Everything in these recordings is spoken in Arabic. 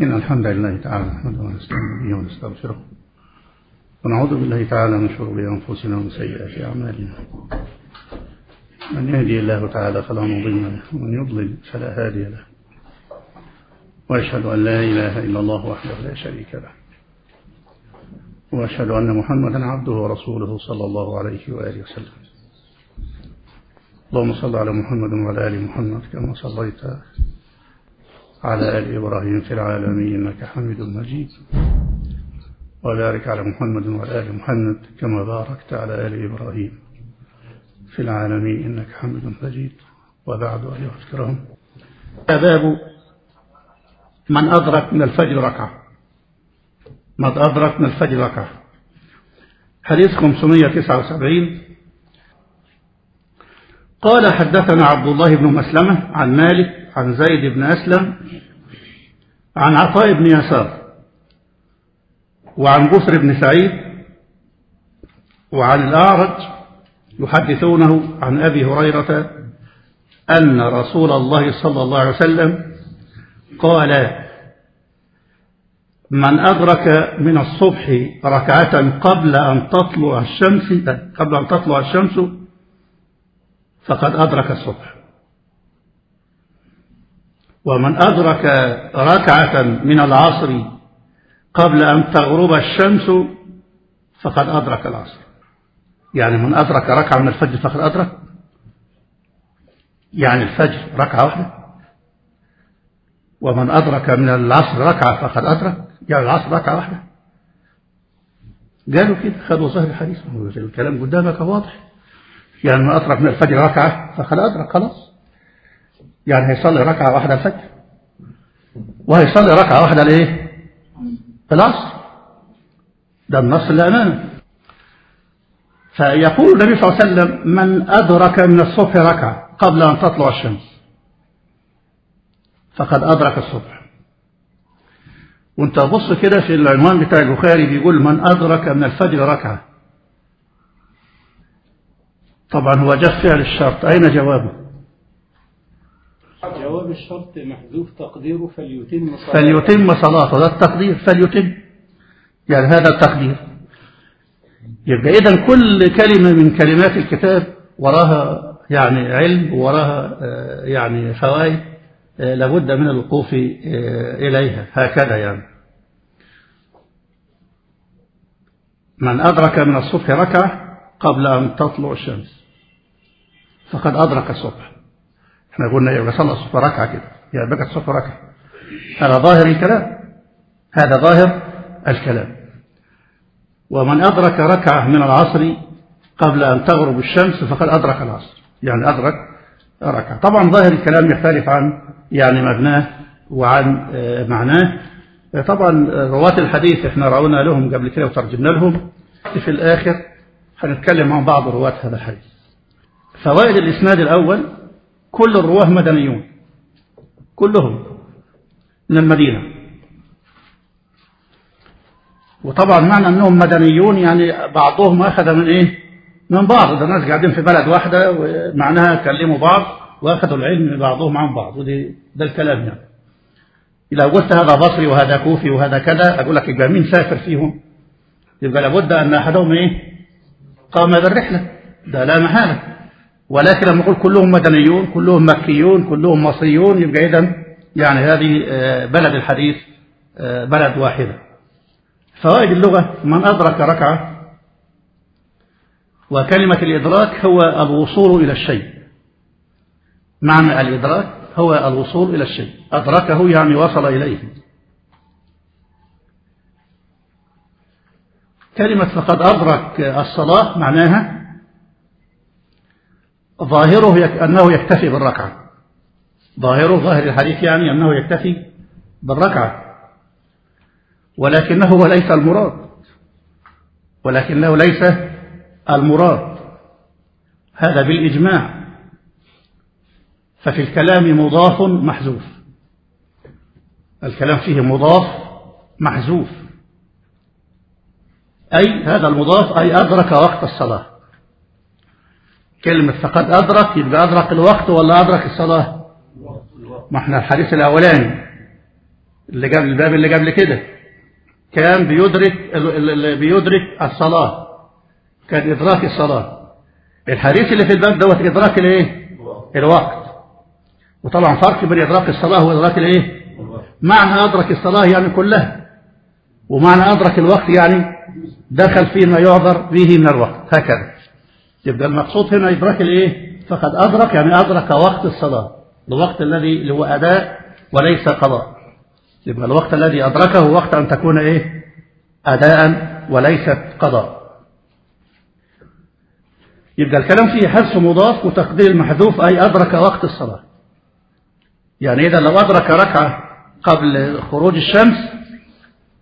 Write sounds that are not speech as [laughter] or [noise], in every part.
إن الحمد لله تعالى نحمده ونستعين به ونستغفره ونعوذ بالله تعالى من شرور أنفسنا ومن سيئات أعمالنا. من يهدي الله تعالى فلا مضل له ومن يضلل فلا هادي له. وأشهد أن لا إله إلا الله وحده لا شريك له. وأشهد أن محمدا عبده ورسوله صلى الله عليه وآله وسلم. اللهم صل على محمد وعلى آل محمد كما صليت على آل إبراهيم في العالمين إنك حميد مجيد. وبارك على محمد وعلى آل محمد كما باركت على آل إبراهيم في العالمين إنك حميد مجيد. وبعد أيها الكرام باب من أدرك من الفجر ركعة. من أدرك من الفجر ركعة. حديث 579 قال حدثنا عبد الله بن مسلمة عن مالك عن زيد بن أسلم عن عطاء بن يسار وعن بصر بن سعيد وعن الأعرج يحدثونه عن أبي هريرة أن رسول الله صلى الله عليه وسلم قال من أدرك من الصبح ركعة قبل أن تطلع الشمس قبل أن تطلع الشمس فقد أدرك الصبح. ومن أدرك ركعة من العصر قبل أن تغرب الشمس فقد أدرك العصر. يعني من أدرك ركعة من الفجر فقد أدرك؟ يعني الفجر ركعة واحدة. ومن أدرك من العصر ركعة فقد أدرك؟ يعني العصر ركعة واحدة. قالوا كده خذوا ظهر الحديث. الكلام قدامك واضح. يعني من أدرك من الفجر ركعة فقد أدرك خلاص. يعني هيصلي ركعة واحدة الفجر. وهيصلي ركعة واحدة لإيه؟ العصر. ده النص اللي أمامه فيقول النبي صلى الله عليه وسلم من أدرك من الصبح ركعة قبل أن تطلع الشمس فقد أدرك الصبح. وانت بص كده في العنوان بتاع البخاري بيقول من أدرك من الفجر ركعة. طبعا هو جاء فعل الشرط. أين جوابه؟ جواب الشرط محذوف تقديره فليتم صلاته. فليتم صلاته ده التقدير فليتم. يعني هذا التقدير. يبقى إذا كل كلمة من كلمات الكتاب وراها يعني علم وراها يعني فوائد لابد من الوقوف إليها. هكذا يعني. من أدرك من الصبح ركعة قبل أن تطلع الشمس. فقد أدرك الصبح. إحنا قلنا يبقى صلى الصبح ركعة كده. يعني بقت الصبح ركعة. هذا ظاهر الكلام. هذا ظاهر الكلام. ومن أدرك ركعة من العصر قبل أن تغرب الشمس فقد أدرك العصر. يعني أدرك ركعة. طبعا ظاهر الكلام يختلف عن يعني مبناه وعن معناه. طبعا رواة الحديث إحنا رأونا لهم قبل كده وترجمنا لهم. في الآخر هنتكلم عن بعض رواة هذا الحديث. فوائد الإسناد الأول كل الرواة مدنيون. كلهم من المدينة. وطبعا معنى أنهم مدنيون يعني بعضهم أخذ من إيه؟ من بعض. ده ناس قاعدين في بلد واحدة ومعناها كلموا بعض وأخذوا العلم بعضهم عن بعض. ودي ده الكلام يعني. إذا قلت هذا بصري وهذا كوفي وهذا كذا أقول لك يبقى مين سافر فيهم؟ يبقى لابد أن أحدهم إيه؟ قام بالرحلة. ده لا محالة ولكن لما نقول كلهم مدنيون كلهم مكيون كلهم مصريون يبقى إذا يعني هذه بلد الحديث بلد واحدة. فوائد اللغة من أدرك ركعة وكلمة الإدراك هو الوصول إلى الشيء. معنى الإدراك هو الوصول إلى الشيء. أدركه يعني وصل إليه. كلمة فقد أدرك الصلاة معناها ظاهره أنه يكتفي بالركعة. ظاهره ظاهر الحديث يعني أنه يكتفي بالركعة. ولكنه ليس المراد. ولكنه ليس المراد. هذا بالإجماع. ففي الكلام مضاف محذوف. الكلام فيه مضاف محذوف. أي هذا المضاف أي أدرك وقت الصلاة. كلمة فقد أدرك يبقى أدرك الوقت ولا أدرك الصلاة؟ ما إحنا الحديث الأولاني اللي قبل الباب اللي قبل كده. كان بيدرك اللي بيدرك الصلاة. كان إدراك الصلاة. الحديث اللي في الباب دوت إدراك الإيه؟ الوقت. وطبعا فرق بين إدراك الصلاة وإدراك الإيه؟ معنى أدرك الصلاة يعني كلها. ومعنى أدرك الوقت يعني دخل فيما يعذر به من الوقت. هكذا. يبقى المقصود هنا إدراك الإيه؟ فقد أدرك يعني أدرك وقت الصلاة. الوقت الذي اللي هو أداء وليس قضاء. يبقى الوقت الذي أدركه وقت أن تكون إيه؟ أداء وليست قضاء. يبقى الكلام فيه حذف مضاف وتقدير المحذوف أي أدرك وقت الصلاة. يعني إذا لو أدرك ركعة قبل خروج الشمس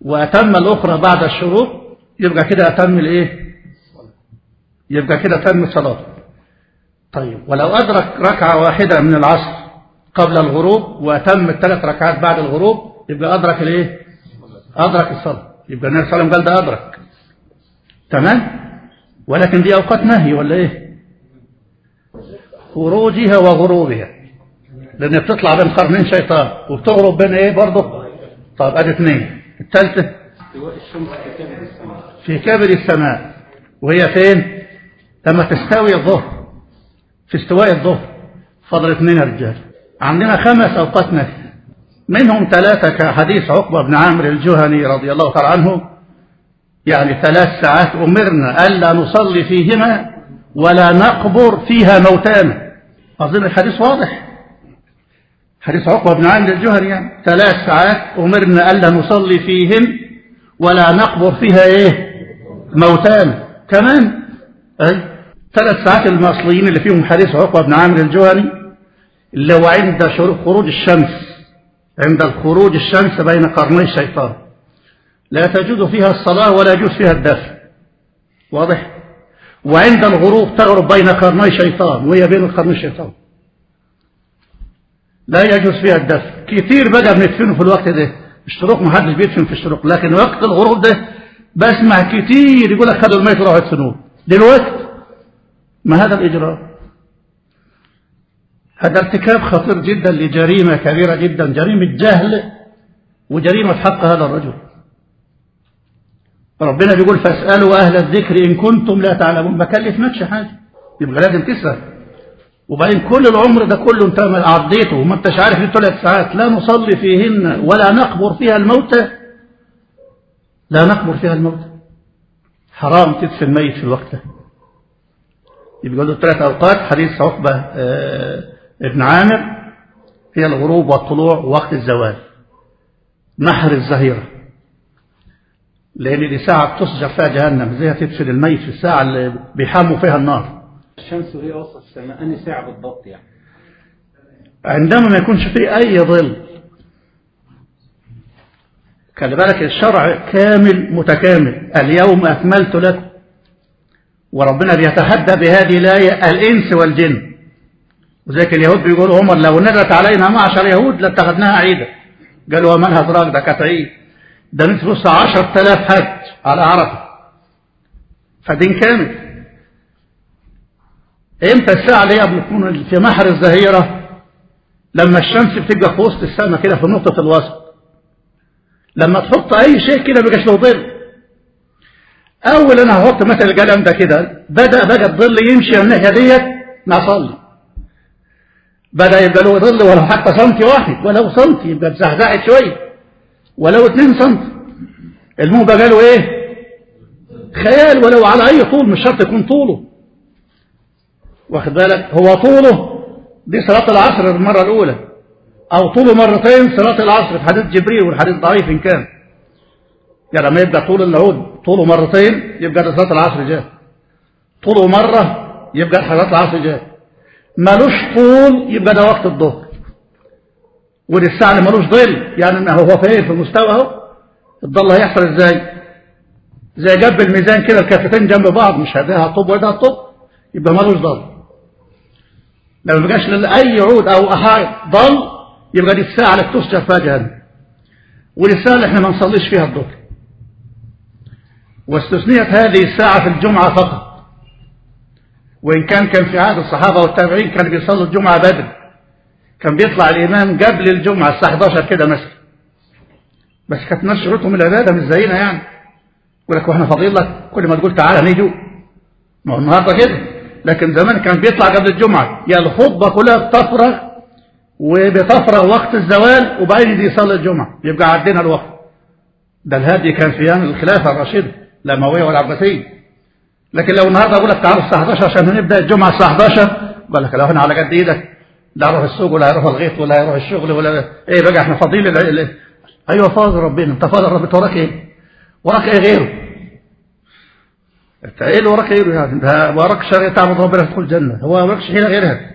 وأتم الأخرى بعد الشروق يبقى كده أتم الإيه؟ يبقى كده تم الصلاة. طيب ولو أدرك ركعة واحدة من العصر قبل الغروب وأتم الثلاث ركعات بعد الغروب يبقى أدرك الإيه؟ أدرك الصلاة. يبقى النبي صلى الله عليه وسلم قال ده أدرك. تمام؟ ولكن دي أوقات نهي ولا إيه؟ خروجها وغروبها. لأن بتطلع بين قرنين شيطان وبتغرب بين إيه برضه؟ طب أدي اثنين. الثالثة؟ في كبد السماء. وهي فين؟ لما تستوي الظهر في استواء الظهر فضل اثنين رجال عندنا خمس أوقات نهي منهم ثلاثة كحديث عقبة بن عامر الجهني رضي الله تعالى عنه. يعني ثلاث ساعات أمرنا ألا نصلي فيهما ولا نقبر فيها موتانا. أظن الحديث واضح. حديث عقبة بن عامر الجهني يعني ثلاث ساعات أمرنا ألا نصلي فيهن ولا نقبر فيها إيه؟ موتانا. كمان أي؟ ثلاث ساعات المصريين اللي فيهم حديث عقبة بن عامر الجهني هو عند خروج الشمس عند الخروج الشمس بين قرني الشيطان. لا تجوز فيها الصلاة ولا يجوز فيها الدفع واضح؟ وعند الغروب تغرب بين قرني شيطان وهي بين قرني الشيطان. لا يجوز فيها الدفع كتير بقى بندفنه في الوقت ده. الشروق ما حدش بيدفن في الشروق لكن وقت الغروب ده بسمع كتير يقول لك خدوا الميت وراحوا يدفنوه. دلوقتي ما هذا الإجراء؟ هذا ارتكاب خطير جدا لجريمة كبيرة جدا جريمة جهل وجريمة حق هذا الرجل. ربنا بيقول فاسألوا أهل الذكر إن كنتم لا تعلمون. ما كلفناكش حاجة. يبقى لازم تسأل. وبعدين كل العمر ده كله انت عديته وما انتش عارف ليه ثلاث ساعات. لا نصلي فيهن ولا نقبر فيها الموتى. لا نقبر فيها الموتى. حرام تدفن الميت في الوقت ده. يبقى له ثلاث أوقات حديث عقبة آه ابن عامر هي الغروب والطلوع ووقت الزوال نحر الزهيرة. لأن دي ساعة تسجر فيها جهنم زي تدفن الميت في الساعة اللي بيحاموا فيها النار. الشمس وهي وسط السماء أنهي ساعة بالضبط يعني؟ عندما ما يكونش فيه أي ظل. خلي بالك الشرع كامل متكامل. اليوم أكملت لكم وربنا بيتحدى بهذه الآية الإنس والجن. وذلك اليهود بيقولوا عمر لو نزلت علينا معشر يهود لاتخذناها عيدا. قالوا ومن هدراك ده كانت عيد ده عشر تلاف حج على عرفة. فدين كامل. إمتى الساعة اللي هي بتكون في محر الزهيرة؟ لما الشمس بتبقى في وسط السماء كده في نقطة الوسط لما تحط أي شيء كده بيبقاش له ظل. أول أنا هحط مثل القلم ده كده بدأ بقى الظل يمشي من الناحية ديت نصلي بدأ يبقى له ظل ولو حتى سنتي واحد ولو سنتي يبقى بزحزحت شوية ولو اتنين سنتي المهم بقى له إيه؟ خيال ولو على أي طول مش شرط يكون طوله. واخد بالك؟ هو طوله دي صلاة العصر المرة الأولى أو طوله مرتين صلاة العصر في حديث جبريل والحديث ضعيف إن كان. يعني لما يبقى طول العود طوله مرتين يبقى ده صلاة العصر جاء. طوله مرة يبقى صلاة العصر جاء. ملوش طول يبقى ده وقت الظهر ودي الساعة اللي ملوش ظل يعني ما هو فين في المستوى أهو. الظل هيحصل إزاي؟ زي جنب الميزان كده الكفتين جنب بعض مش هداها طب وده طب يبقى ملوش ظل لو ما بقاش اي عود أو احايط ظل يبقى دي الساعة اللي بتسجر فيها ودي الساعة اللي إحنا ما نصليش فيها الظهر واستثنيت هذه الساعة في الجمعة فقط. وإن كان كان في عهد الصحابة والتابعين كانوا بيصلوا الجمعة بدري. كان بيطلع الإمام قبل الجمعة الساعة 11 كده مثلا بس كانت ناس شروطهم العبادة مش زينا يعني. يقول لك وإحنا فاضيين لك كل ما تقول تعالى نيجوا ما هو النهارده كده. لكن زمان كان بيطلع قبل الجمعة. يا الخطبة كلها بتفرغ وبتفرغ وقت الزوال وبعدين يصلي الجمعة. يبقى عدينا الوقت. ده الهدي كان في أيام الخلافة الراشدة. الأموية ولا العباسية لكن لو النهارده أقول لك تعالى الساعة 11 عشان هنبدأ الجمعة الساعة 11 بقول لك لو إحنا على قد إيدك لا هيروح السوق ولا هيروح الغيط ولا هيروح الشغل ولا إيه بقى إحنا فاضيين. أيوه فاضي ربنا أنت فاضي ربنا وراك إيه؟ وراك إيه غيره؟ أنت إيه اللي وراك غيره يعني؟ ده وراك شرع تعبد ربنا تدخل الجنة هو وراكش حيله غيرها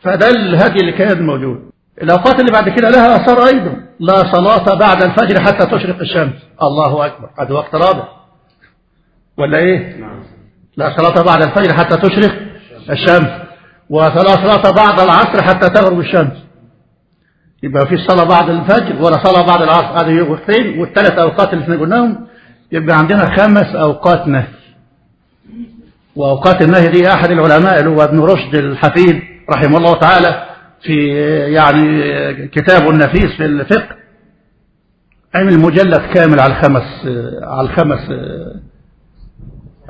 فده الهدي اللي كان موجود الأوقات اللي بعد كده لها آثار أيضا لا صلاة بعد الفجر حتى تشرق الشمس. الله أكبر. هذا وقت رابع. ولا إيه؟ لا صلاة بعد الفجر حتى تشرق الشمس. ولا صلاة بعد العصر حتى تغرب الشمس. يبقى في صلاة بعد الفجر ولا صلاة بعد العصر. هذه وقتين والثلاث أوقات اللي إحنا قلناهم. يبقى عندنا خمس أوقات نهي. وأوقات النهي دي أحد العلماء اللي هو ابن رشد الحفيد رحمه الله تعالى. في يعني كتابه النفيس في الفقه عمل مجلد كامل على الخمس على الخمس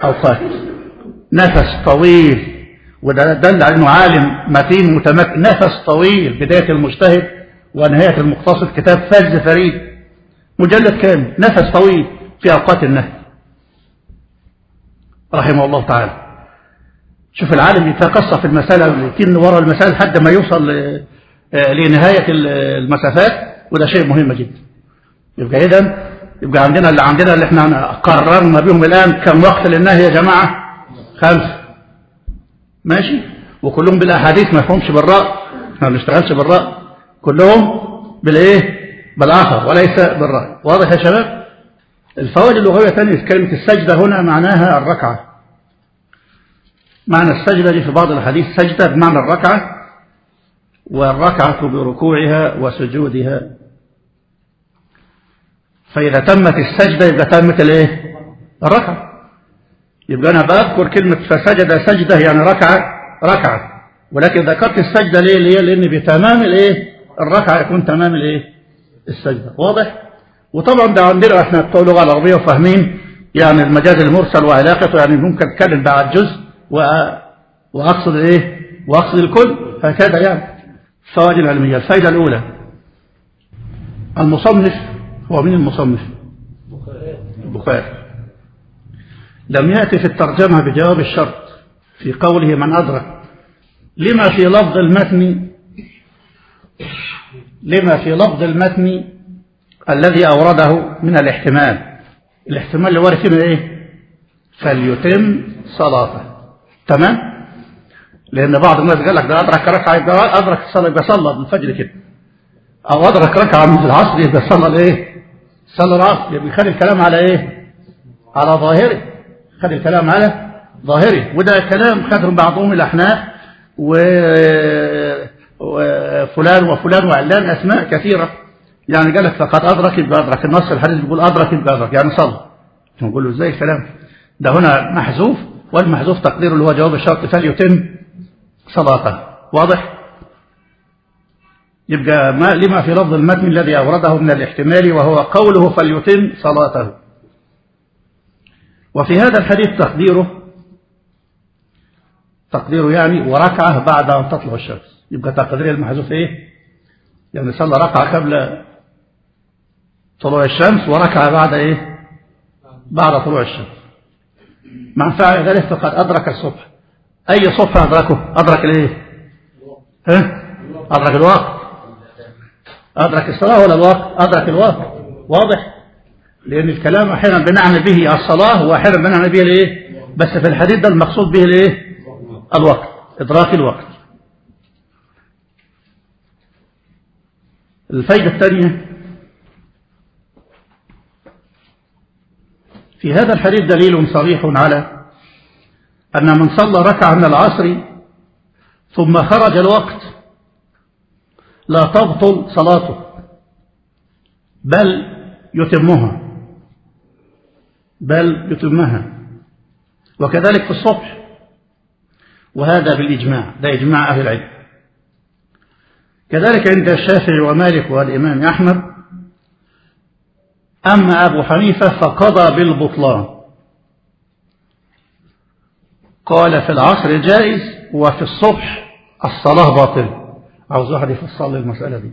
أوقات. نفس طويل وده دل على إنه عالم متين متمكن. نفس طويل بداية المجتهد ونهاية المقتصد كتاب فاز فريد. مجلد كامل نفس طويل في أوقات النهي. رحمه الله تعالى. شوف العالم يتقصى في المسألة ويتن وراء المسألة لحد ما يوصل لنهاية المسافات وده شيء مهم جدا. يبقى إذا يبقى عندنا اللي عندنا اللي إحنا قررنا بهم الآن كم وقت للنهي يا جماعة؟ خمسة ماشي؟ وكلهم بالأحاديث ما يفهمش بالرأي ما بنشتغلش بالرأي كلهم بالإيه؟ بالآخر وليس بالرأي. واضح يا شباب؟ الفوائد اللغوية ثانية كلمة السجدة هنا معناها الركعة. معنى السجدة دي في بعض الحديث سجدة بمعنى الركعة والركعة بركوعها وسجودها. فإذا تمت السجدة يبقى تمت الإيه؟ الركعة. يبقى أنا بذكر كلمة فسجد سجدة يعني ركعة ركعة. ولكن ذكرت السجدة ليه؟ ليه؟ لأن بتمام الإيه؟ الركعة يكون تمام الإيه؟ السجدة. واضح؟ وطبعا ده عندنا إحنا بتوع اللغة العربية وفاهمين يعني المجاز المرسل وعلاقته يعني ممكن اتكلم بقى على الجزء وأقصد الايه وأقصد الكل هكذا يعني. الفوائد العلمية. الفائدة الأولى. المصنف هو مين المصنف؟ البخاري. لم يأتي في الترجمة بجواب الشرط في قوله من أدرك. لما في لفظ المتن؟ لما في لفظ المتن الذي أورده من الاحتمال؟ الاحتمال اللي وارد فيه إيه؟ فليتم صلاته. تمام؟ لأن بعض الناس قال لك ده أدرك ركعة يبقى أدرك الصلاة يبقى صلى بالفجر كده. أو أدرك ركعة من العصر يبقى صلى الإيه صلى العصر. يبقى خد الكلام على إيه؟ على ظاهره. خد الكلام على ظاهره. وده كلام خدهم بعضهم الأحناف و وفلان وفلان وعلان أسماء كثيرة. يعني قال لك فقد أدرك يبقى أدرك. النص الحديث بيقول أدرك يبقى أدرك. يعني صلى. نقول له إزاي الكلام؟ ده هنا محذوف. والمحذوف تقديره اللي هو جواب الشرط فليتم صلاته واضح؟ يبقى ما لما في لفظ المتن الذي أورده من الاحتمال وهو قوله فليتم صلاته وفي هذا الحديث تقديره تقديره يعني وركعة بعد أن تطلع الشمس. يبقى تقدير المحذوف إيه؟ يعني صلى ركعة قبل طلوع الشمس وركعة بعد إيه؟ بعد طلوع الشمس. من فعل ذلك فقد أدرك الصبح. أي صبح أدركه؟ أدرك الإيه؟ ها؟ أدرك الوقت أدرك الصلاة ولا الوقت أدرك الوقت واضح؟ لأن الكلام أحيانا بنعني به الصلاة وأحيانا بنعني به الإيه؟ بس في الحديث ده المقصود به الإيه؟ الوقت إدراك الوقت الفايدة الثانية في هذا الحديث دليل صريح على أن من صلى ركعة من العصر ثم خرج الوقت لا تبطل صلاته بل يتمها بل يتمها وكذلك في الصبح وهذا بالإجماع ده إجماع أهل العلم. كذلك عند الشافعي ومالك والإمام أحمد أما أبو حنيفة فقضى بالبطلان. قال في العصر جائز وفي الصبح الصلاة باطلة. عاوز واحد يفصل المسألة دي.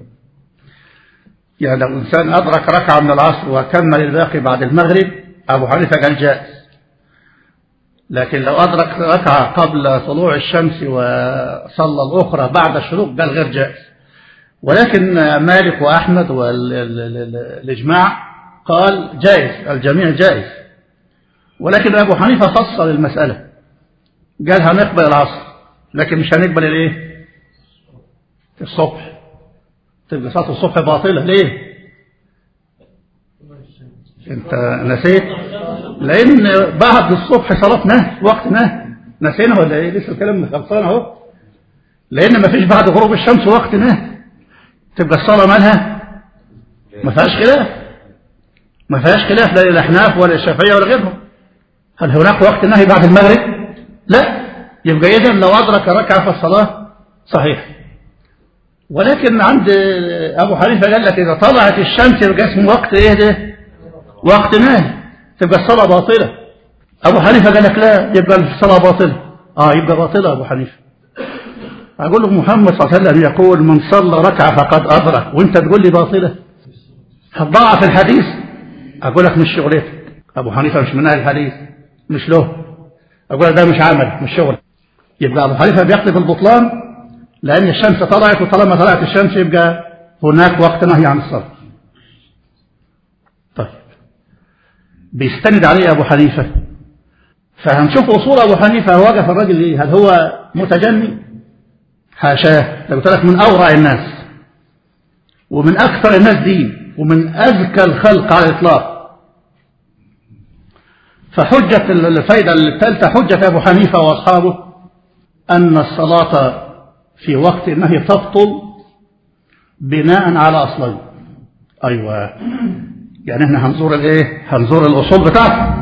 يعني لو إنسان أدرك ركعة من العصر وكمل الباقي بعد المغرب أبو حنيفة قال جائز. لكن لو أدرك ركعة قبل طلوع الشمس وصلى الأخرى بعد الشروق قال غير جائز. ولكن مالك وأحمد والإجماع قال جائز الجميع جائز. ولكن أبو حنيفة فصل المسألة قال هنقبل العصر لكن مش هنقبل الإيه؟ الصبح. تبقى صلاة الصبح باطلة ليه؟ أنت نسيت؟ لأن بعد الصبح صلاة نهي وقت نهي. نسينا ولا إيه؟ لسه الكلام خلصان أهو. لأن ما فيش بعد غروب الشمس وقت نهي. تبقى الصلاة مالها ما فيهاش خلاف. ما فيهاش خلاف لا للأحناف ولا الشافعية ولا غيرهم. هل هناك وقت نهي بعد المغرب؟ لا. يبقى اذا لو أدرك ركعة في الصلاة صحيح. ولكن عند أبو حنيفة قال لك إذا طلعت الشمس يبقى اسمه وقت إيه ده؟ وقت نهي. تبقى الصلاة باطلة. أبو حنيفة قال لك لا يبقى الصلاة باطلة. آه يبقى باطلة أبو حنيفة. أقول له محمد صلى الله عليه وسلم يقول من صلى ركعة فقد أدرك. وأنت تقول لي باطلة. هتضاعف الحديث. أقول لك مش شغلتك أبو حنيفة مش من أهل الحديث. مش له. أقول ده مش عمل مش شغل. يبقى أبو حنيفة بيقضي بالبطلان لأن الشمس طلعت وطالما طلعت الشمس يبقى هناك وقت نهي عن الصلاة. طيب. بيستند عليه أبو حنيفة. فهنشوف أصول أبو حنيفة وقف الراجل إيه؟ هل هو متجني؟ حاشاه. لو قلت لك من اورع الناس ومن أكثر الناس دين. ومن أذكى الخلق على الإطلاق. فحجة الفايدة الثالثة حجة أبو حنيفة وأصحابه أن الصلاة في وقت النهي تبطل بناء على أصلين. أيوة. يعني إحنا هنزور الإيه؟ هنزور الأصول بتاعته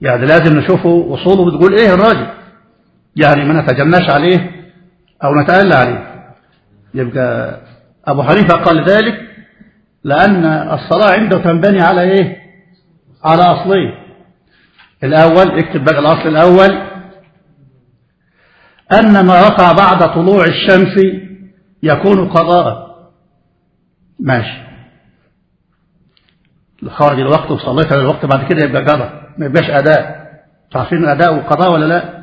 يعني لازم نشوفه أصوله بتقول إيه الراجل. يعني ما نتجناش عليه أو نتألى عليه. يبقى أبو حنيفة قال ذلك لأن الصلاة عنده تنبني على إيه؟ على أصلين الأول اكتب بقى الأصل الأول. أن ما وقع بعد طلوع الشمس يكون قضاء. ماشي. خارج الوقت وصليت على الوقت بعد كده يبقى قضاء. ما يبقاش أداء. تعرفين أداء وقضاء ولا لا؟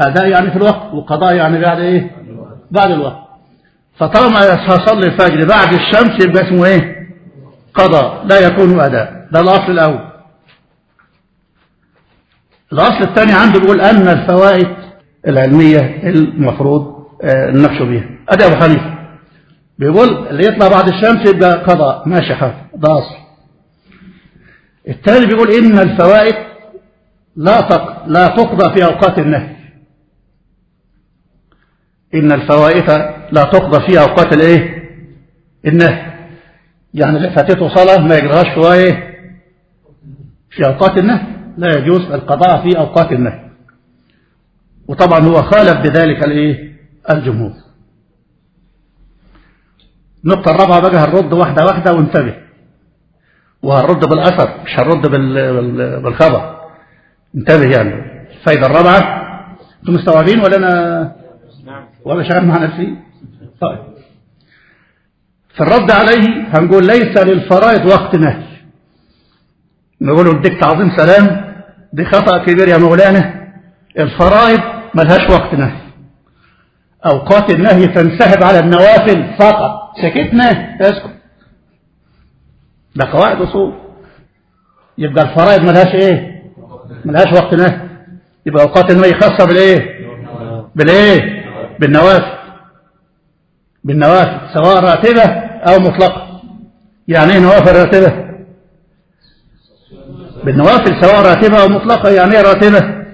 أداء يعني في الوقت وقضاء يعني بعد إيه؟ بعد الوقت. فطالما هصلي الفجر بعد الشمس يبقى اسمه إيه؟ قضاء لا يكون أداء. ده الأصل الأول. الأصل الثاني عنده بيقول أن الفوائد العلمية المفروض نناقش بيها. أدي أبو حنيفة بيقول اللي يطلع بعد الشمس يبقى قضاء ماشي حاجة ده أصل. الثاني بيقول إن الفوائد لا تق... لا تقضى في أوقات النهي. إن الفوائد لا تقضى في أوقات الإيه؟ النهي. يعني اللي فاتته صلاة ما يجرهاش في إيه في أوقات النهي لا يجوز القضاء في أوقات النهي. وطبعا هو خالف بذلك الإيه؟ الجمهور. النقطة الرابعة بقى هنرد واحدة واحدة وانتبه. وهنرد بالأثر مش هنرد بالخبر. انتبه يعني. الفايدة الرابعة أنتم مستوعبين ولا أنا؟ ولا شغال مع نفسي؟ طيب. في الرد عليه هنقول ليس للفرائض وقت نهي نقول اديك تعظيم سلام دي خطأ كبير يا مولانا. الفرائض ملهاش وقت نهي أوقات النهي تنسحب على النوافل فقط. سكتنا اسكت. ده قواعد أصول. يبقى الفرائض ملهاش إيه؟ ملهاش وقت نهي يبقى أوقات النهي خاصة بالإيه؟ بالإيه؟ بالنوافل. بالنوافل سواء راتبة أو مطلقة. يعني إيه نوافل راتبة. بالنوافل سواء راتبة أو مطلقة يعني إيه راتبة؟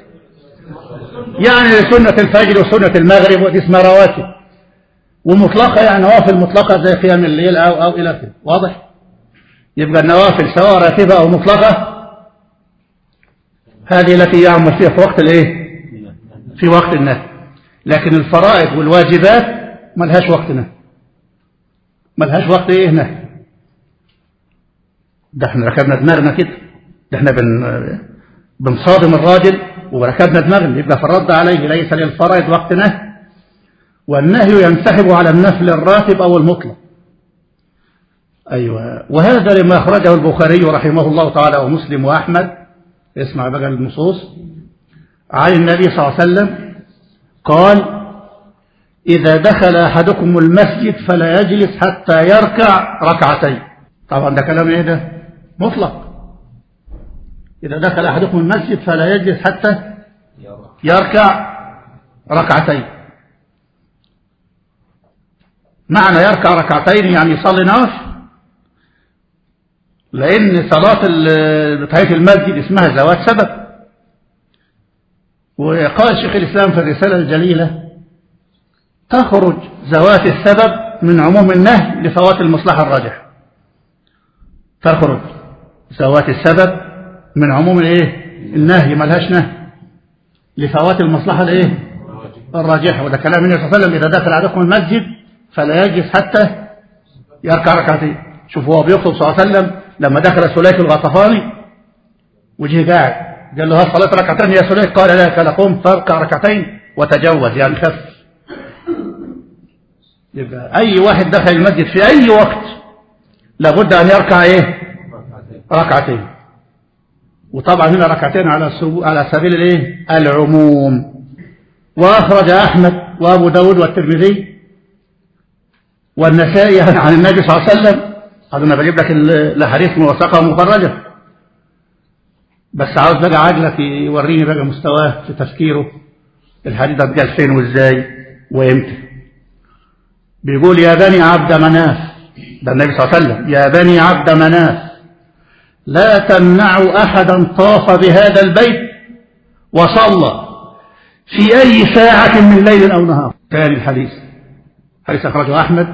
يعني سنة الفجر وسنة المغرب ودي اسمها رواتب. ومطلقة يعني نوافل مطلقة زي قيام الليل أو, أو إلى كده واضح؟ يبقى النوافل سواء راتبة أو مطلقة هذه التي يعمل فيها في وقت الإيه؟ في وقت النهي. لكن الفرائض والواجبات ملهاش وقت نهي ملهاش وقت إيه نهي ده إحنا ركبنا دماغنا كده. ده إحنا بن بنصادم الراجل وركبنا دماغنا. يبقى في الرد عليه ليس للفرائض وقت نهي والنهي ينسحب على النفل الراتب أو المطلق. أيوة. وهذا لما أخرجه البخاري رحمه الله تعالى ومسلم وأحمد. اسمع بقى النصوص. عن النبي صلى الله عليه وسلم قال إذا دخل أحدكم المسجد فلا يجلس حتى يركع ركعتين. طبعا ده كلام إيه ده؟ مطلق. إذا دخل أحدكم المسجد فلا يجلس حتى يركع ركعتين. معنى يركع ركعتين يعني يصلي ناش لأن صلاة تحية المسجد اسمها زواج سبب. وقال شيخ الإسلام في الرسالة الجليلة تخرج زوات السبب من عموم النهي لفوات المصلحة الراجح. تخرج زوات السبب من عموم الايه؟ النهي ملهاش نهي. لفوات المصلحة الايه؟ الراجحة. وده كلام النبي صلى الله عليه وسلم إذا دخل عليكم المسجد فلا يجلس حتى يركع ركعتين. شوف هو بيخطب صلى الله عليه وسلم لما دخل سليك الغطفاني وجه قاعد قال له هل صليت ركعتين؟ يا سليك؟ قال لا قال قم فاركع ركعتين وتجوز. يعني خف. يبقى أي واحد دخل المسجد في أي وقت لابد أن يركع إيه؟ ركعتين. وطبعا هنا ركعتين على على سبيل الإيه؟ العموم. وأخرج أحمد وأبو داود والترمذي والنسائي [laughs] عن النبي صلى الله عليه وسلم. هذا أنا بجيب لك الأحاديث موثقه ومخرجة. بس عاوز بقى عجلك يوريني بقى مستواه في تفكيره. الحديث ده جه فين وإزاي؟ وإمتى؟ بيقول يا بني عبد مناف. ده النبي صلى الله عليه وسلم. يا بني عبد مناف لا تمنعوا أحدا طاف بهذا البيت وصلى في أي ساعة من ليل أو نهار. ثاني الحديث. حديث أخرجه أحمد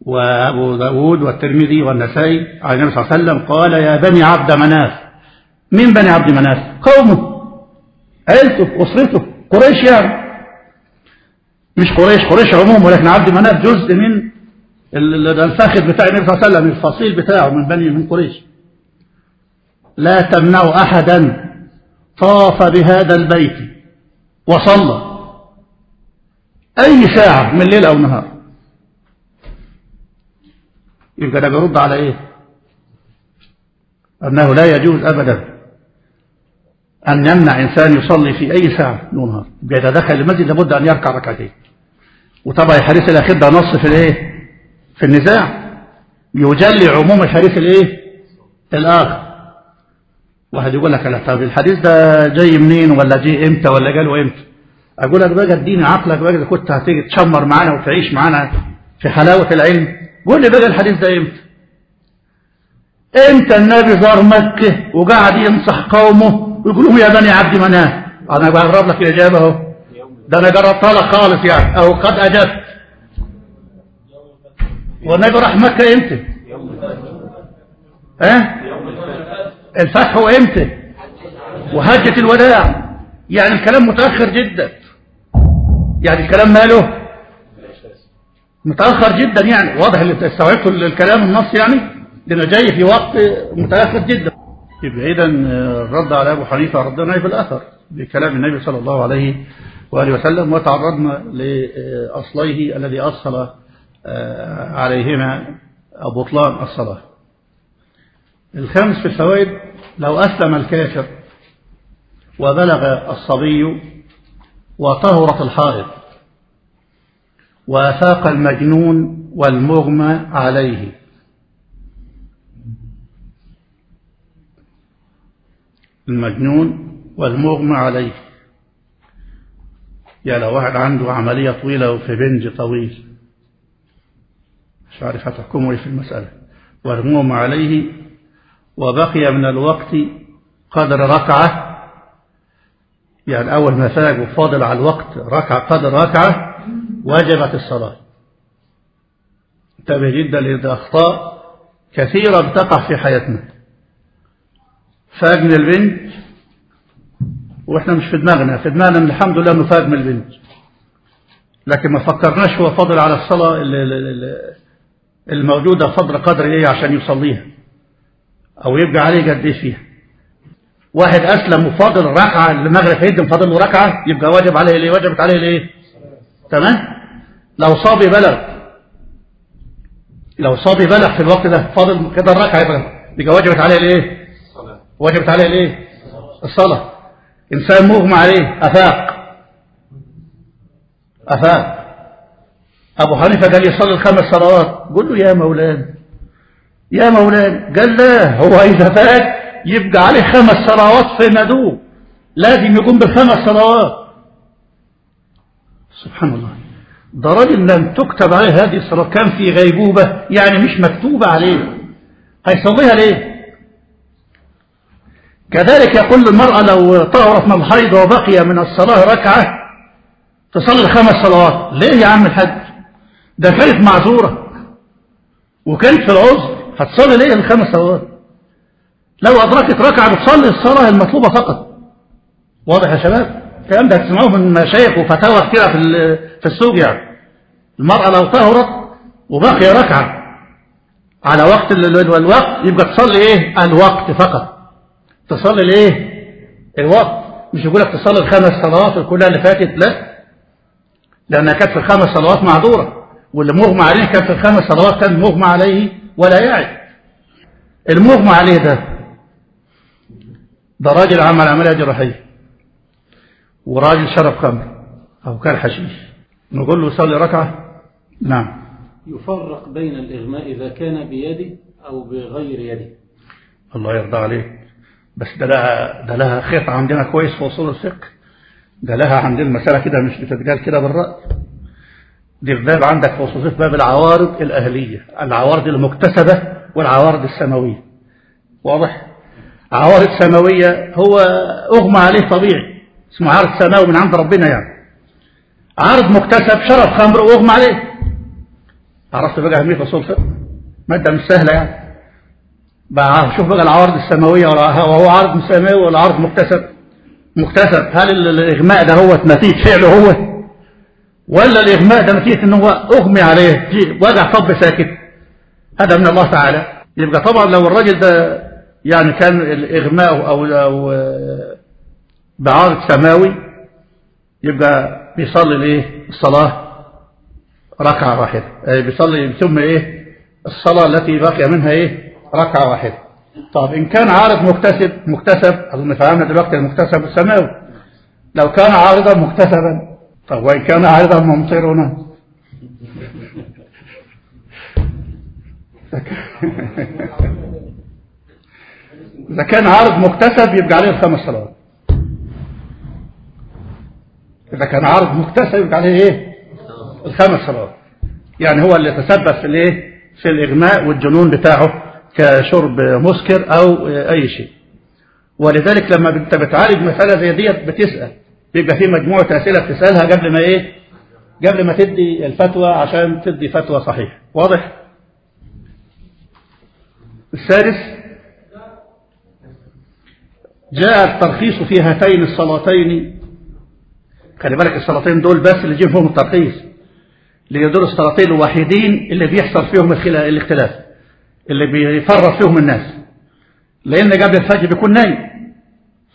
وأبو داود والترمذي والنسائي عن النبي صلى الله عليه وسلم. قال يا بني عبد مناف. من بني عبد مناف؟ قومه. عيلته أسرته قريش يعني. مش قريش قريش عموم ولكن عبد مناف جزء من الفخذ بتاع النبي صلى الله عليه وسلم الفصيل بتاعه من بني من قريش. لا تمنع أحدا طاف بهذا البيت وصلى. أي ساعة من ليل أو نهار. يبقى ده بيرد على إيه؟ أنه لا يجوز أبدا أن يمنع إنسان يصلي في أي ساعة من نهار. يبقى إذا دخل المسجد لابد أن يركع ركعتين. وطبعا الحديث الأخير ده نص في الإيه؟ في النزاع. يجلي عموم الحديث الإيه؟ الآخر. واحد يقول لك طب الحديث ده جاي منين؟ ولا جه إمتى؟ ولا جاله إمتى؟ أقول لك بقى اديني عقلك بقى كنت هتيجي تشمر معانا وتعيش معانا في حلاوة العلم قول لي بقى الحديث ده إمتى؟ إمتى النبي زار مكة وقعد ينصح قومه؟ ويقول لهم يا بني عبد مناف. أنا بقرب لك الإجابة أهو. ده أنا جربتها لك خالص يعني. أو قد أجبت. والنبي راح مكة إمتى؟ ها؟ الفتح إمتى؟ وهجة الوداع. يعني الكلام متأخر جدا. يعني الكلام ماله؟ متأخر جدا يعني. واضح اللي استوعبتوا الكلام النص يعني؟ لأنه جاي في وقت متأخر جدا. يبقى إذا الرد على أبو حنيفة ردنا في الأثر بكلام النبي صلى الله عليه وآله وسلم وتعرضنا لأصليه الذي أصل عليهما بطلان الصلاة. الخامس في الفوائد لو أسلم الكافر وبلغ الصبي وطهرت الحائض وأفاق المجنون والمغمى عليه. المجنون والمغمى عليه. يعني لو واحد عنده عملية طويلة وفي بنج طويل. مش عارف هتحكموا إيه في المسألة. والمغمى عليه وبقي من الوقت قدر ركعة. يعني أول ما فاق وفاضل على الوقت ركعة قدر ركعة وجبت الصلاة. انتبه جدا لأن أخطاء كثيرة بتقع في حياتنا. فاق من البنت وإحنا مش في دماغنا. في دماغنا الحمد لله إنه فاق من البنت. لكن ما فكرناش هو فاضل على الصلاة الموجودة فضل قدر إيه عشان يصليها. أو يبقى عليه قد إيه فيها. واحد أسلم وفاضل ركعة المغرب هيدم فاضل له ركعة يبقى واجب عليه ليه؟ وجبت عليه ليه؟ تمام؟ لو صبي بلغ. لو صبي بلغ في الوقت ده فاضل كده الركعة يبقى. يبقى وجبت عليه ليه؟ وجبت عليه ليه؟ الصلاة. إنسان مغمى عليه أفاق. أفاق. أبو حنيفة قال يصلي الخمس صلوات. قل له يا مولانا يا مولانا قال لا هو إذا فات يبقى عليه خمس صلوات في ندوب لازم يقوم بالخمس صلوات. سبحان الله. ده راجل لم تكتب عليه هذه الصلاة كان في غيبوبة يعني مش مكتوبة عليه. هيصليها ليه؟ كذلك يقول المرأة لو طهرت من الحيض وبقي من الصلاة ركعة تصلي الخمس صلوات. ليه يا عم الحاج؟ ده كانت معذورة. وكانت في العذر. هتصلي ليه الخمس صلوات؟ لو أدركت ركعة بتصلي الصلاة المطلوبة فقط. واضح يا شباب؟ الكلام ده هتسمعوه من مشايخ وفتاوى كتيرة في في السوق يعني. المرأة لو طهرت وبقي ركعة على وقت الوقت يبقى تصلي إيه؟ الوقت فقط. تصلي الايه الوقت. مش يقول لك تصلي الخمس صلوات كلها اللي فاتت لا. لأنها كانت في الخمس صلوات معذورة واللي مغمى عليه كان في الخمس صلوات كان مغمى عليه ولا يعي. المغمى عليه ده ده راجل عمل عملية جراحية وراجل شرب خمر أو كان حشيش. نقول له صلي ركعة؟ نعم. يفرق بين الإغماء إذا كان بيده أو بغير يده الله يرضى عليك. بس ده لها ده لها خيط عندنا كويس في أصول الفقه. ده لها عندنا مسألة كده مش بتتقال كده بالرأي. دي في باب عندك في أصول الفقه باب العوارض الأهلية. العوارض المكتسبة والعوارض السماوية. واضح؟ عوارض سماوية هو أغمى عليه طبيعي. اسمه عارض سماوي من عند ربنا يعني. عارض مكتسب شرب خمر واغمى عليه. عرفت بقى أهمية أصول الفقه؟ مادة مش سهلة يعني. بقى شوف بقى العوارض السماوية وهو عارض سماوي ولا مكتسب؟ مكتسب. هل الإغماء ده هو نتيجة فعله هو؟ ولا الإغماء ده نتيجة إن هو أغمي عليه؟ وجع طب ساكت. هذا من الله تعالى. يبقى طبعا لو الراجل ده يعني كان الإغماء أو, أو بعارض سماوي يبقى بيصلي الايه الصلاة ركعة واحدة. بيصلي ثم إيه؟ الصلاة التي بقي منها إيه؟ ركعة واحدة. طب إن كان عارض مكتسب مكتسب أظن فهمنا دلوقتي المكتسب السماوي لو كان عارضا مكتسبا طب وإن كان عارضا ممطرنا. إذا كان عارض مكتسب يبقى عليه الخمس صلوات. إذا كان عارض مكتسب يبقى عليه إيه؟ الخمس صلوات. يعني هو اللي تسبب في الإيه؟ في الإغماء والجنون بتاعه. كشرب مسكر أو أي شيء. ولذلك لما أنت بتعالج مسألة زي ديت بتسأل. بيبقى في مجموعة أسئلة بتسألها قبل ما إيه؟ قبل ما تدي الفتوى عشان تدي فتوى صحيحة واضح؟ السادس جاء الترخيص في هاتين الصلاتين. خلي بالك الصلاتين دول بس اللي يجيب فيهم الترخيص اللي دول الصلاتين الوحيدين اللي بيحصل فيهم الاختلاف. اللي بيفرط فيهم الناس. لأن قبل الفجر بيكون نايم.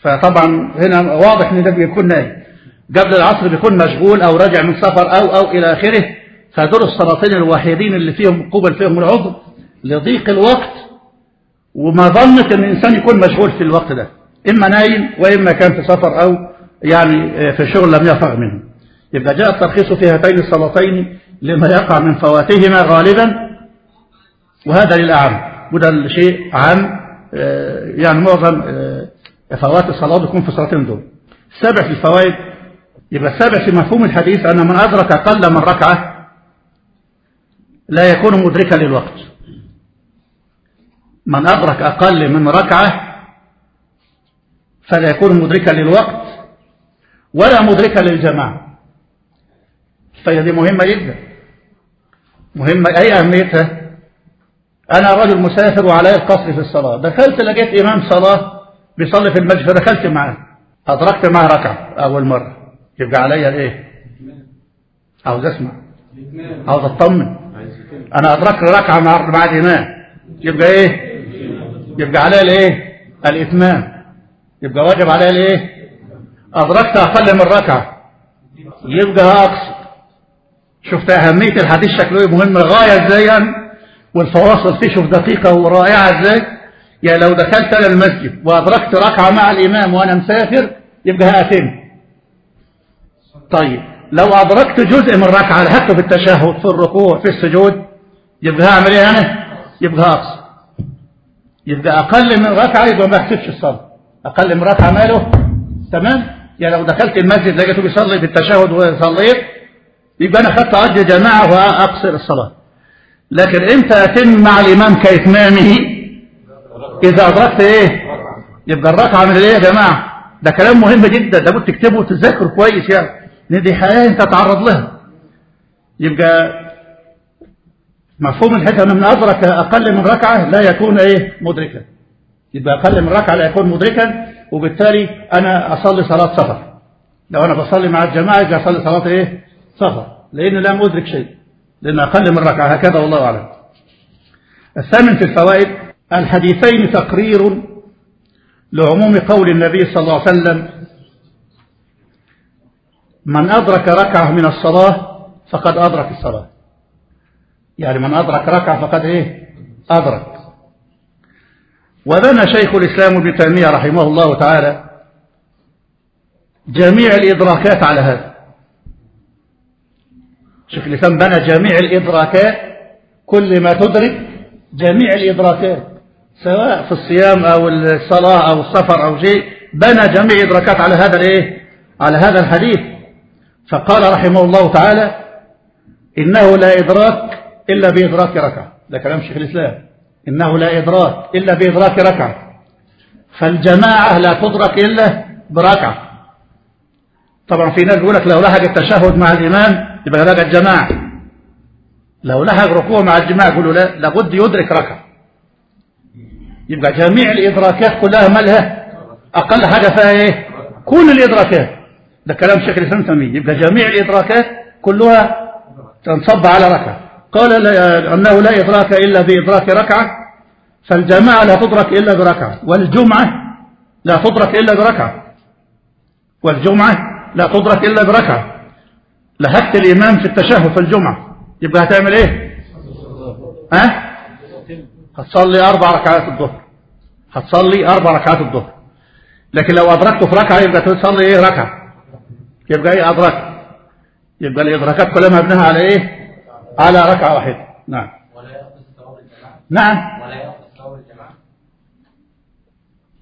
فطبعا هنا واضح إن ده بيكون نايم. قبل العصر بيكون مشغول أو راجع من سفر أو أو إلى آخره. فدول الصلاتين الوحيدين اللي فيهم قبل فيهم العذر لضيق الوقت وما ظنت إن الإنسان يكون مشغول في الوقت ده. إما نايم وإما كان في سفر أو يعني في شغل لم يفرغ منه. يبقى جاء الترخيص في هاتين الصلاتين لما يقع من فواتهما غالبا. وهذا للأعم. وده الشيء عام يعني معظم فوات الصلاة بيكون في الصلاتين دول. السابع في الفوائد يبقى السابع في مفهوم الحديث أن من أدرك أقل من ركعة لا يكون مدركا للوقت. من أدرك أقل من ركعة فلا يكون مدركا للوقت ولا مدركا للجماعة. فهي دي مهمة جدا. مهمة أي أهميتها؟ أنا رجل مسافر وعلي القصر في الصلاة. دخلت لقيت إمام صلاة بيصلي في المسجد فدخلت معاه أدركت معه ركعة أول مرة. يبقى عليا إيه عاوز أسمع. عاوز أطمن. أنا أدركت ركعة مع مع الإمام يبقى إيه؟ يبقى عليها الإيه؟ الإتمام. يبقى واجب عليها الإيه؟ أدركت أقل من ركعة. يبقى اقصر شفت أهمية الحديث شكله إيه؟ مهم. غاية إزاي والفواصل فيه شوف دقيقة ورائعة إزاي. يعني لو دخلت أنا المسجد وأدركت ركعة مع الإمام وأنا مسافر يبقى هاتم طيب لو أدركت جزء من ركعة لحقته في التشهد في الركوع في السجود؟ يبقى هعمل إيه أنا؟ يبقى اقصر يبقى أقل من ركعة يبقى ما بحسبش الصلاة. أقل من ركعة ماله؟ تمام؟ يعني لو دخلت المسجد لقيته بيصلي في التشهد وصليت يبقى أنا خدت أجر جماعة وأقصر الصلاة. لكن إمتى اتم مع الإمام كإتمامه. إذا أدركت إيه؟ يبقى الركعة من الايه يا جماعة؟ ده كلام مهم جدا. ده تكتبه وتذاكره كويس يعني. لأن دي حياة أنت تتعرض لها. يبقى مفهوم الحته من أدرك أقل من ركعة لا يكون إيه؟ مدركا. يبقى أقل من ركعة لا يكون مدركا. وبالتالي أنا أصلي صلاة سفر. لو أنا بصلي مع الجماعة يبقى أصلي صلاة إيه؟ سفر. لأن لا مدرك شيء. لأن أقل من ركعة هكذا والله أعلم. الثامن في الفوائد الحديثين تقرير لعموم قول النبي صلى الله عليه وسلم من أدرك ركعة من الصلاة فقد أدرك الصلاة. يعني من أدرك ركعة فقد إيه؟ أدرك. وبنى شيخ الإسلام ابن تيمية رحمه الله تعالى جميع الإدراكات على هذا. شيخ الإسلام بنى جميع الإدراكات كل ما تدرك جميع الإدراكات سواء في الصيام أو الصلاة أو السفر أو شيء بنى جميع الإدراكات على هذا الإيه؟ على هذا الحديث. فقال رحمه الله تعالى إنه لا إدراك إلا بإدراك ركعة. ده كلام شيخ الإسلام. إنه لا إدراك إلا بإدراك ركعة. فالجماعة لا تدرك إلا بركعة. طبعا في ناس بيقول لك لو لحق التشهد مع الإمام يبقى لحق الجماعة. لو لحق ركوع مع الجماعة يقولوا لا لابد يدرك ركعة. يبقى جميع الإدراكات كلها مالها أقل حاجة فيها إيه؟ كل الإدراكات. ده كلام شيخ الإسلام تيمية. يبقى جميع الإدراكات كلها تنصب على ركعة. قال أنه لا إدراك إلا بإدراك ركعة فالجماعة لا تدرك إلا بركعة والجمعة لا تدرك إلا بركعة. والجمعة لا تدرك إلا بركعة. لهكت الإمام في التشهد في الجمعة. يبقى هتعمل إيه؟ ها؟ هتصلي أربع ركعات الظهر. هتصلي أربع ركعات الظهر. لكن لو أدركته في ركعة يبقى تصلي إيه؟ ركعة. يبقى إيه أدرك؟ يبقى الإدراكات كلها مبنيها على إيه؟ على ركعة واحدة. نعم. نعم.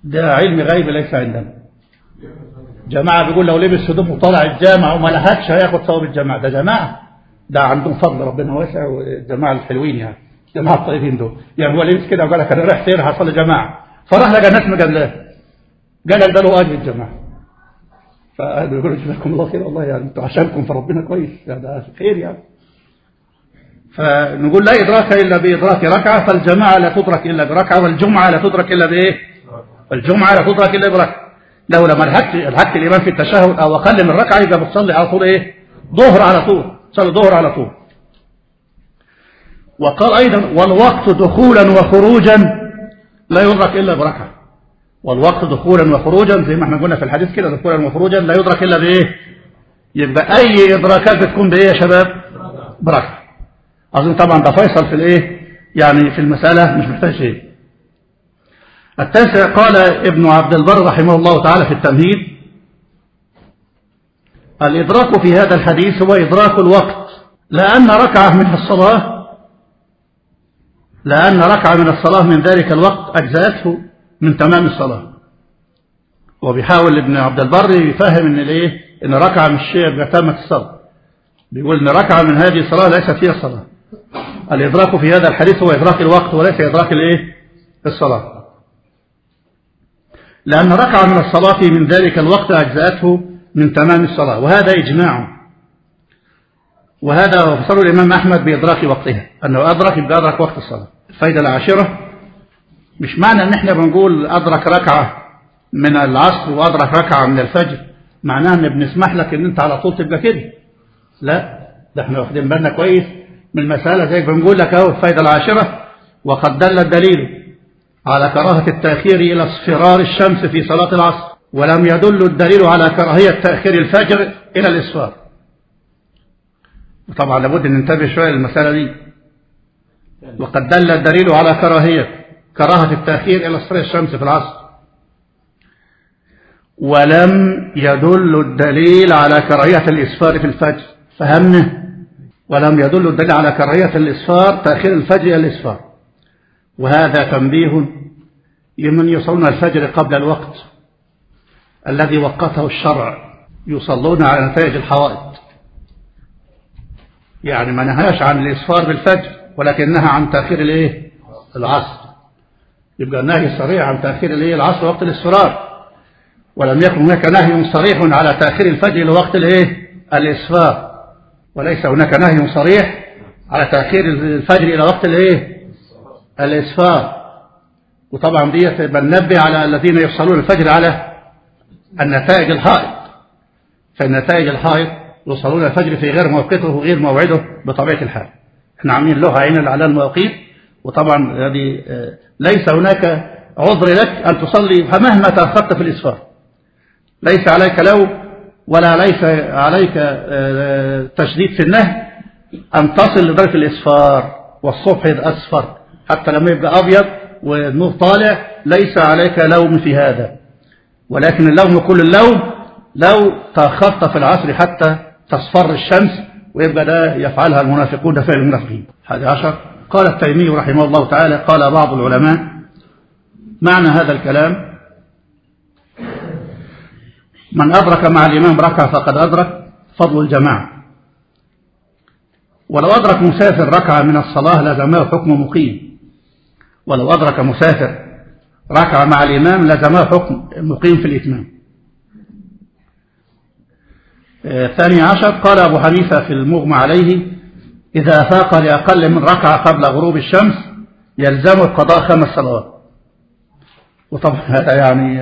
ده علم غيب ليس عندنا. جماعة بيقول لو لبس هدوم وطلع الجامع وما لحقش هياخد ثواب الجماعة. ده جماعة. ده عندهم فضل ربنا واسع والجماعة الحلوين يعني. جماعة الطيبين دول. يعني هو لبس كده وقال لك أنا رايح فين هصلي جماعة. فراح لقى ناس مجلاه قال ده له أجر الجماعة. فقالوا يقولوا جزاكم الله خير. والله يعني أنتوا عشانكم فربنا كويس. يعني ده خير يعني. فنقول لا إدراك إلا بإدراك ركعة فالجماعة لا تدرك إلا بركعة والجمعة لا تدرك إلا بإيه؟ والجمعة لا تدرك إلا بركعة. لو لما الحقت الحقت الإمام في التشهد أو أقل من ركعة يبقى بتصلي على طول إيه؟ ظهر على طول. تصلي ظهر على طول. وقال أيضا والوقت دخولا وخروجا لا يدرك إلا بركعة. والوقت دخولا وخروجا زي ما إحنا قلنا في الحديث كده دخولا وخروجا لا يدرك إلا بإيه؟ يبقى أي إدراكات بتكون بإيه يا شباب؟ بركعة. أظن طبعا ده فيصل في الإيه؟ يعني في المسألة مش محتاج شيء التاسع قال ابن عبد البر رحمه الله تعالى في التمهيد الإدراك في هذا الحديث هو إدراك الوقت لأن ركعة من الصلاة لأن ركعة من الصلاة من ذلك الوقت أجزأته من تمام الصلاة. وبيحاول ابن عبد البر يفهم إن الايه إن ركعة مش تمت الصلاة. بيقول إن ركعة من هذه الصلاة ليست فيها الصلاة. الإدراك في هذا الحديث هو إدراك الوقت وليس إدراك الإيه؟ الصلاة. لأن ركعة من الصلاة من ذلك الوقت أجزأته من تمام الصلاة وهذا إجماع. وهذا فسر الإمام أحمد بإدراك وقتها أنه أدرك يبقى أدرك وقت الصلاة. الفايدة العاشرة مش معنى أن إحنا بنقول أدرك ركعة من العصر وأدرك ركعة من الفجر معناه أن بنسمح لك أن أنت على طول تبقى كده. لا ده إحنا واخدين بالنا كويس من المسألة زي بنقول لك أهو الفايدة العاشرة وقد دل الدليل على كراهة التأخير إلى اصفرار الشمس في صلاة العصر ولم يدل الدليل على كراهية تأخير الفجر إلى الإصفار. وطبعا لابد أن ننتبه شوية للمسألة دي. وقد دل الدليل على كراهية كراهة التأخير إلى اصفرار الشمس في العصر. ولم يدل الدليل على كراهية الإسفار في الفجر. فهمنا. ولم يدل الدليل على كراهية الإسفار تأخير الفجر إلى الإسفار وهذا تنبيه لمن يصلون الفجر قبل الوقت الذي وقته الشرع يصلون على نتائج الحوائط يعني ما نهاش عن الإسفار بالفجر ولكن عن تأخير الإيه؟ العصر يبقى النهي صريح عن تأخير الإيه؟ العصر وقت الإسفار ولم يكن هناك نهي صريح على تأخير الفجر إلى وقت الإيه؟ الإسفار وليس هناك نهي صريح على تأخير الفجر إلى وقت الإيه؟ الإسفار. وطبعا دي بننبه على الذين يفصلون الفجر على النتائج الحائط فالنتائج الحائط يوصلون الفجر في غير موقته وغير موعده بطبيعة الحال. إحنا عاملين له عين على المواقيت وطبعا هذه ليس هناك عذر لك أن تصلي مهما تأخرت في الإسفار. ليس عليك لو ولا ليس عليك تشديد في النهي أن تصل لدرجة الإسفار. والصبح أصفر حتى لما يبقى أبيض والنور طالع ليس عليك لوم في هذا. ولكن اللوم كل اللوم لو تأخرت في العصر حتى تصفر الشمس ويبقى ده يفعلها المنافقون ده فعل المنافقين. هذا عشر. قال التيمي رحمه الله تعالى قال بعض العلماء معنى هذا الكلام من أدرك مع الإمام ركعة فقد أدرك فضل الجماعة. ولو أدرك مسافر ركعة من الصلاة لزمه حكم مقيم. ولو أدرك مسافر ركعة مع الإمام لزمه حكم مقيم في الإتمام. الثاني عشر قال أبو حنيفة في المغمى عليه إذا أفاق لأقل من ركعة قبل غروب الشمس يلزمه القضاء خمس صلوات. وطبعا هذا يعني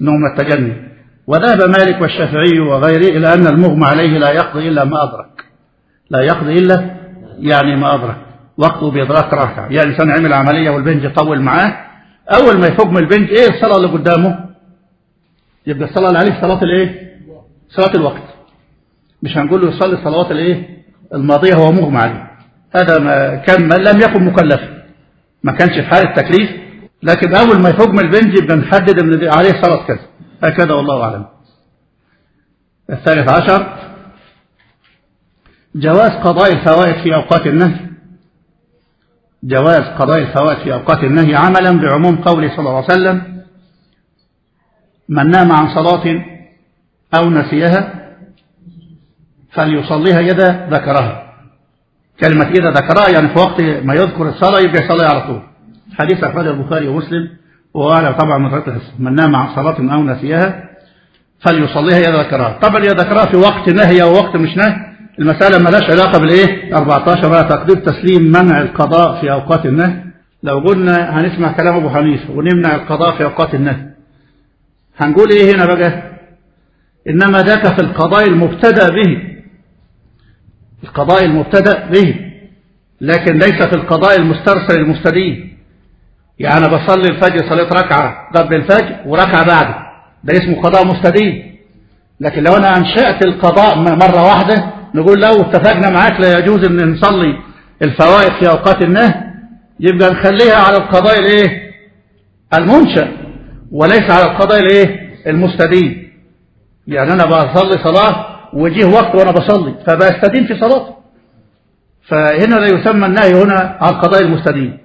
نوع من التجني. وذهب مالك والشافعي وغيره إلى أن المغمى عليه لا يقضي إلا ما أدرك. لا يقضي إلا يعني ما أدرك. وقته بإدراك ركعة يعني الإنسان عمل عملية والبنج طول معاه. أول ما يفوق من البنج إيه؟ الصلاة اللي قدامه. يبقى الصلاة اللي عليه صلاة الإيه؟ صلاة الوقت. مش هنقول له يصلي الصلوات الإيه؟ الماضية هو مغمى عليه. هذا ما كان ما لم يكن مكلفا ما كانش في حال التكليف لكن أول ما يفوق من البنج يبقى نحدد إن عليه صلاة كذا. هكذا والله أعلم. الثالث عشر. جواز قضاء الفوائد في أوقات النهي. جواز قضاء الفوائد في أوقات النهي عملا بعموم قوله صلى الله عليه وسلم من نام عن صلاة أو نسيها فليصليها إذا ذكرها. كلمة إذا ذكرها يعني في وقت ما يذكر الصلاة يبقى يصليها على طول. حديث أخرجه البخاري ومسلم وقال طبعا من من نام عن صلاة أو نسيها فليصليها إذا ذكرها. طبعا إذا ذكرها في وقت نهي أو وقت مش نهي المسألة ما لهاش علاقة بالإيه؟ 14 بقى تقدير تسليم منع القضاء في أوقات النهي. لو قلنا هنسمع كلام أبو حنيفة ونمنع القضاء في أوقات النهي هنقول إيه هنا بقى؟ إنما ذاك في القضاء المبتدأ به. القضاء المبتدأ به. لكن ليس في القضاء المسترسل المستدين يعني بصلي الفجر صليت ركعة قبل الفجر وركعة بعده ده اسمه قضاء مستدين لكن لو أنا أنشأت القضاء مرة واحدة نقول لو اتفقنا معاك لا يجوز أن نصلي الفوائد في أوقات النهي يبقى نخليها على القضاء الإيه؟ المنشأ وليس على القضاء الإيه؟ المستدين. يعني أنا بصلي صلاة وجيه وقت وأنا بصلي فبستدين في صلاتي فهنا لا يسمى النهي هنا على القضاء المستدين.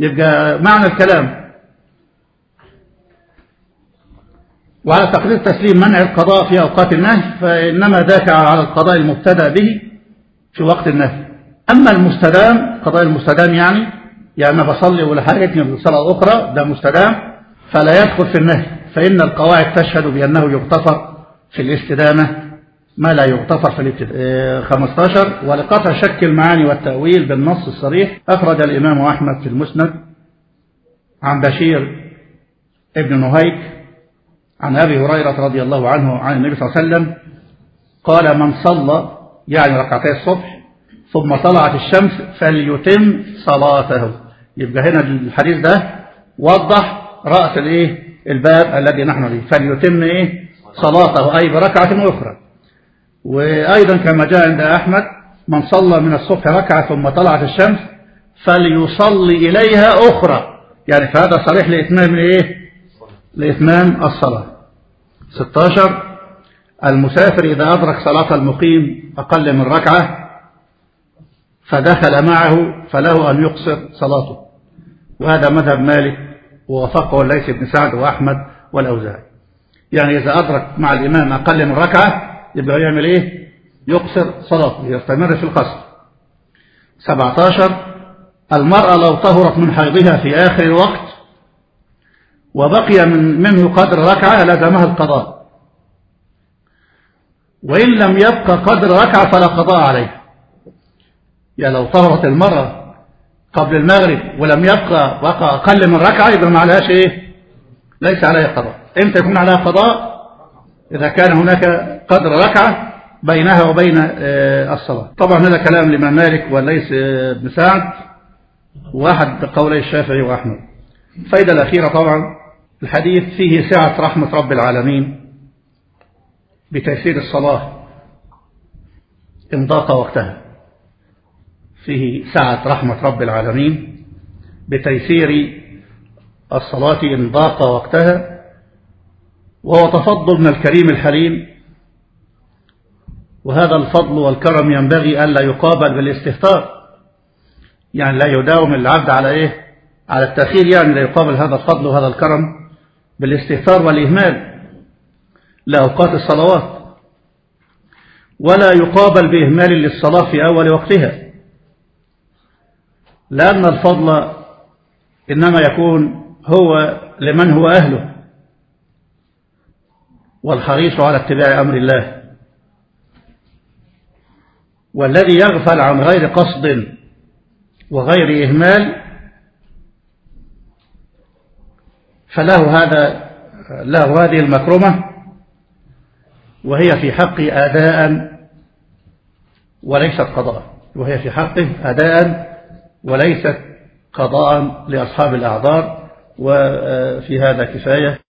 يبقى معنى الكلام وعلى تقدير تسليم منع القضاء في أوقات النهي فإنما ذاك على القضاء المبتدأ به في وقت النهي. أما المستدام قضاء المستدام يعني يعني بصلي ولا حاجتني بصلاة أخرى ده مستدام فلا يدخل في النهي. فإن القواعد تشهد بأنه يغتفر في الاستدامة ما لا يغتفر في الابتداء 15 ولقطع شك المعاني والتأويل بالنص الصريح أخرج الإمام أحمد في المسند عن بشير ابن نهيك عن أبي هريرة رضي الله عنه عن النبي صلى الله عليه وسلم قال من صلى يعني ركعتي الصبح ثم طلعت الشمس فليتم صلاته. يبقى هنا الحديث ده وضح رأس الإيه؟ الباب الذي نحن فيه. فليتم إيه؟ صلاته أي بركعة أخرى. وأيضا كما جاء عند أحمد من صلى من الصبح ركعة ثم طلعت الشمس فليصلي إليها أخرى. يعني فهذا صريح لإتمام الإيه؟ لإتمام الصلاة. 16 المسافر إذا أدرك صلاة المقيم أقل من ركعة فدخل معه فله أن يقصر صلاته. وهذا مذهب مالك ووافقه ليس بن سعد وأحمد والأوزاعي. يعني إذا أدرك مع الإمام أقل من ركعة يبقى يعمل إيه؟ يقصر صلاته يستمر في القصر. 17 المرأة لو طهرت من حيضها في آخر الوقت وبقي من منه قدر ركعة لزمها القضاء. وإن لم يبقى قدر ركعة فلا قضاء عليها يعني لو طهرت المرأة قبل المغرب ولم يبقى بقى أقل من ركعة يبقى ما عليهاش إيه؟ ليس عليها قضاء. إمتى يكون عليها قضاء إذا كان هناك قدر ركعة بينها وبين الصلاة. طبعا هذا كلام لمن مالك وليس بن سعد واحد قولي الشافعي وأحمد. الفائدة الأخيرة طبعا الحديث فيه سعة رحمة رب العالمين بتيسير الصلاة إن ضاق وقتها. فيه سعة رحمة رب العالمين بتيسير الصلاة إن ضاق وقتها. وهو تفضل من الكريم الحليم وهذا الفضل والكرم ينبغي ألا يقابل بالاستهتار. يعني لا يداوم العبد على إيه؟ على التأخير يعني لا يقابل هذا الفضل وهذا الكرم. بالاستهتار والإهمال لأوقات الصلوات ولا يقابل بإهمال للصلاة في أول وقتها. لأن الفضل إنما يكون هو لمن هو أهله والحريص على اتباع أمر الله. والذي يغفل عن غير قصد وغير إهمال فله هذا له هذه المكرمة وهي في حق أداء وليست قضاء وهي في حقه أداء وليست قضاء لأصحاب الأعذار وفي هذا كفاية.